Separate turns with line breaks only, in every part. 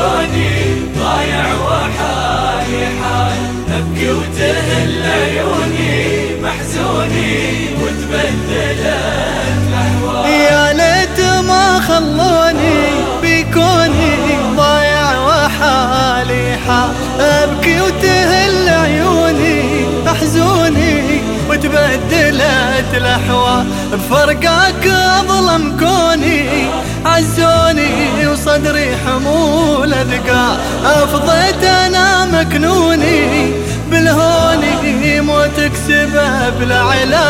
كوني ضايع وحالي حال أبكي وتهل عيوني محزوني وتبدلت الأحوال
يا ليت ما خلوني بكوني ضايع وحالي حال أبكي وتهل عيوني أحزوني وتبدلت الأحوال بفرقك أظلم كوني عزوني وصدري حمول أذقال أفضيت أنا مكنوني بالهوني موتك سبب العلال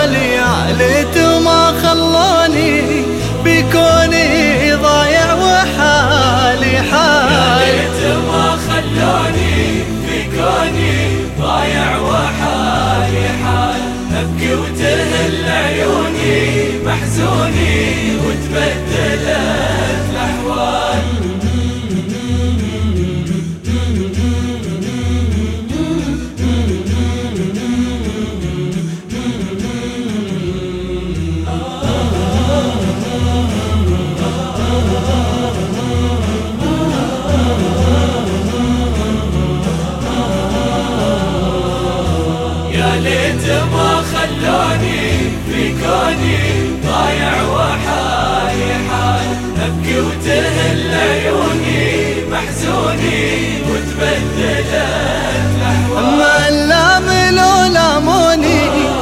ما لام لو لاموني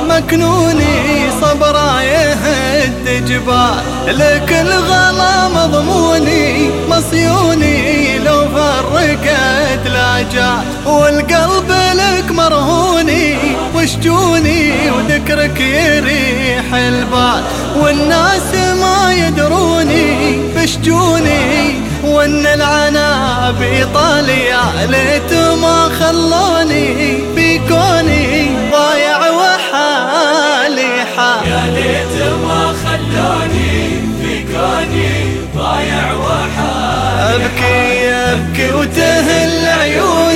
مكنوني صبرا يهد جبال. لك الغلا مضموني مصيوني لو فرقت لاجال والقلب لك مرهوني وشجوني وذكرك يريح البال. والناس ما يدروني بشجوني وأن العنا بايطاليا ليت ما خلوني بكوني ضايع وحالي حال.
يا ليت ما خلوني في كوني ضايع وحالي
أبكي أبكي وتهل عيوني.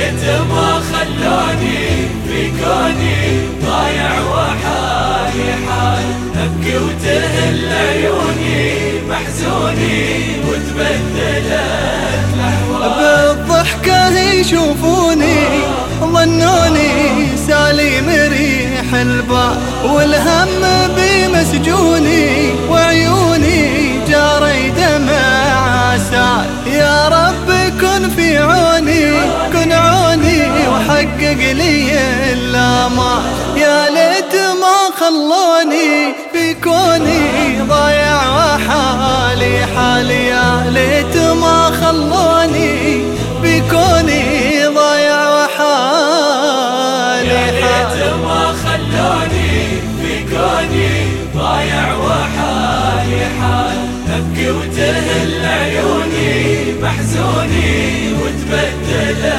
ليت ما خلوني في كوني ضايع وحالي حال. أبكي وتهل عيوني محزوني وتبدلت الأحوال
بالضحكة يشوفوني ظنوني سالي مريح البال والهم بمسجوني صدق لي اللامع يا ليت ما خلوني بكوني ضايع وحالي حالي يا ليت ما خلوني بكوني ضايع وحالي يا ليت ما خلوني بكوني ضايع وحالي حال أبكي وتهل عيوني محزوني وتبدل